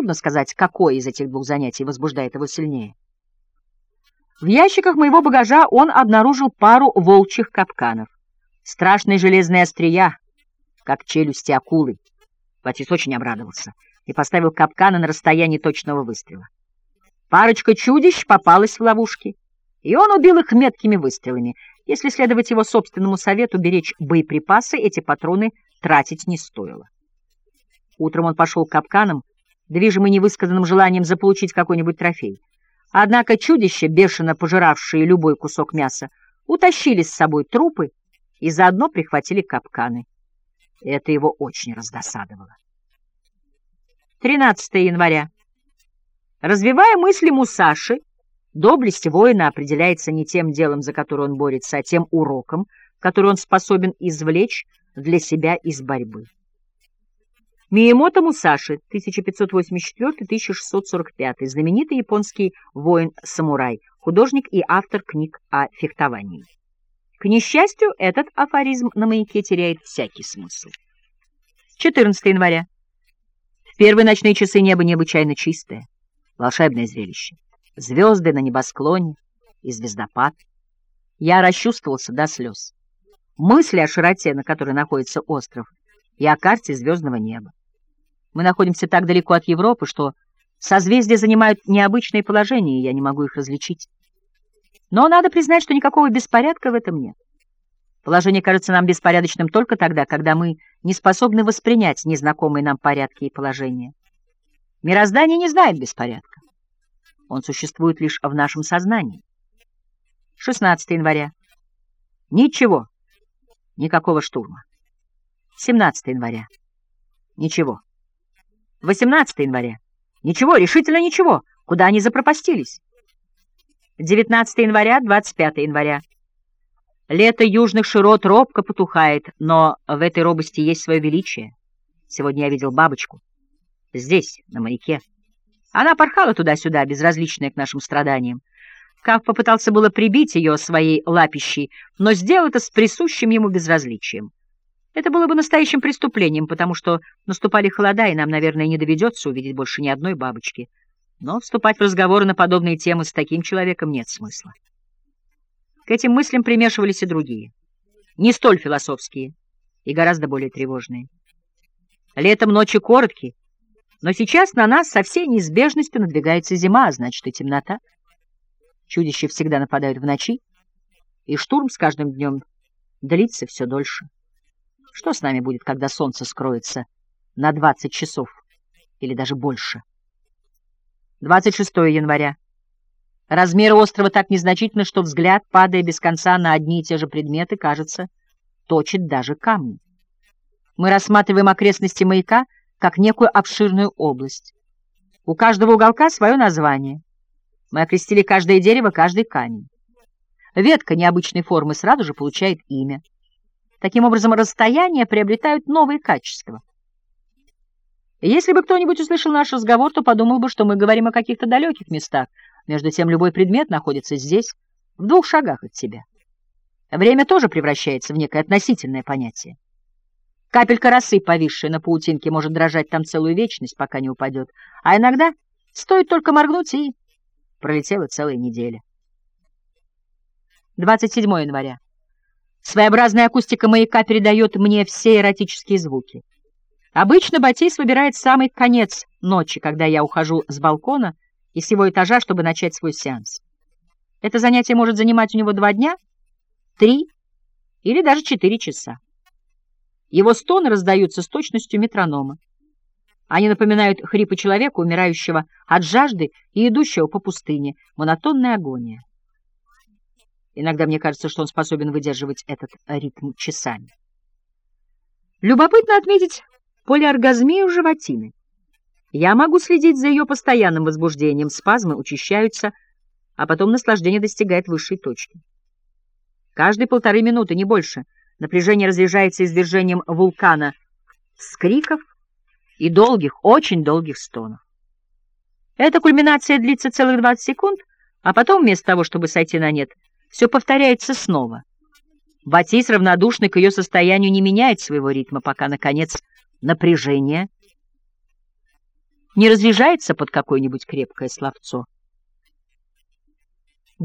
Трудно сказать, какое из этих двух занятий возбуждает его сильнее. В ящиках моего багажа он обнаружил пару волчьих капканов. Страшные железные острия, как челюсти акулы. Батис очень обрадовался и поставил капканы на расстоянии точного выстрела. Парочка чудищ попалась в ловушки, и он убил их меткими выстрелами. Если следовать его собственному совету беречь боеприпасы, эти патроны тратить не стоило. Утром он пошел к капканам, движимый невысказанным желанием заполучить какой-нибудь трофей. Однако чудища, бешено пожиравшие любой кусок мяса, утащили с собой трупы и заодно прихватили капканы. Это его очень раздосадовало. 13 января. Развивая мысли Мусаши, доблесть воина определяется не тем делом, за которое он борется, а тем уроком, который он способен извлечь для себя из борьбы. Миемото Мусаши, 1584-1645, знаменитый японский воин-самурай, художник и автор книг о фехтовании. К несчастью, этот афоризм на маяке теряет всякий смысл. 14 января. В первые ночные часы небо необычайно чистое, волшебное зрелище. Звезды на небосклоне и звездопад. Я расчувствовался до слез. Мысли о широте, на которой находится остров, и о карте звездного неба. Мы находимся так далеко от Европы, что созвездия занимают необычное положение, и я не могу их различить. Но надо признать, что никакого беспорядка в этом нет. Положение кажется нам беспорядочным только тогда, когда мы не способны воспринять незнакомые нам порядки и положения. Мироздание не знает беспорядка. Он существует лишь в нашем сознании. 16 января. Ничего. Никакого штурма. 17 января. Ничего. 18 января. Ничего, решительно ничего. Куда они запропастились? 19 января, 25 января. Лето южных широт робко потухает, но в этой робости есть свое величие. Сегодня я видел бабочку. Здесь, на маяке. Она порхала туда-сюда, безразличная к нашим страданиям. Кав попытался было прибить ее своей лапищей, но сделал это с присущим ему безразличием. Это было бы настоящим преступлением, потому что наступали холода, и нам, наверное, не доведется увидеть больше ни одной бабочки. Но вступать в разговоры на подобные темы с таким человеком нет смысла. К этим мыслям примешивались и другие, не столь философские и гораздо более тревожные. Летом ночи короткие, но сейчас на нас со всей неизбежностью надвигается зима, а значит и темнота. Чудища всегда нападают в ночи, и штурм с каждым днем длится все дольше. Что с нами будет, когда солнце скроется на 20 часов или даже больше? 26 января. Размеры острова так незначительны, что взгляд, падая без конца на одни и те же предметы, кажется, точит даже камни. Мы рассматриваем окрестности маяка как некую обширную область. У каждого уголка свое название. Мы окрестили каждое дерево, каждый камень. Ветка необычной формы сразу же получает имя. Таким образом, расстояния приобретают новые качества. Если бы кто-нибудь услышал наш разговор, то подумал бы, что мы говорим о каких-то далеких местах. Между тем, любой предмет находится здесь, в двух шагах от тебя. Время тоже превращается в некое относительное понятие. Капелька росы, повисшая на паутинке, может дрожать там целую вечность, пока не упадет. А иногда стоит только моргнуть, и пролетела целая неделя. 27 января. Своеобразная акустика маяка передает мне все эротические звуки. Обычно Батейс выбирает самый конец ночи, когда я ухожу с балкона и с его этажа, чтобы начать свой сеанс. Это занятие может занимать у него два дня, три или даже четыре часа. Его стоны раздаются с точностью метронома. Они напоминают хрипы человека, умирающего от жажды и идущего по пустыне, монотонная агония. Иногда мне кажется, что он способен выдерживать этот ритм часами. Любопытно отметить полиоргазмию животины. Я могу следить за ее постоянным возбуждением, спазмы учащаются, а потом наслаждение достигает высшей точки. Каждые полторы минуты, не больше, напряжение разряжается извержением вулкана с криков и долгих, очень долгих стонов. Эта кульминация длится целых 20 секунд, а потом, вместо того, чтобы сойти на нет, все повторяется снова. Батис, равнодушный к ее состоянию, не меняет своего ритма, пока, наконец, напряжение не разряжается под какое-нибудь крепкое словцо.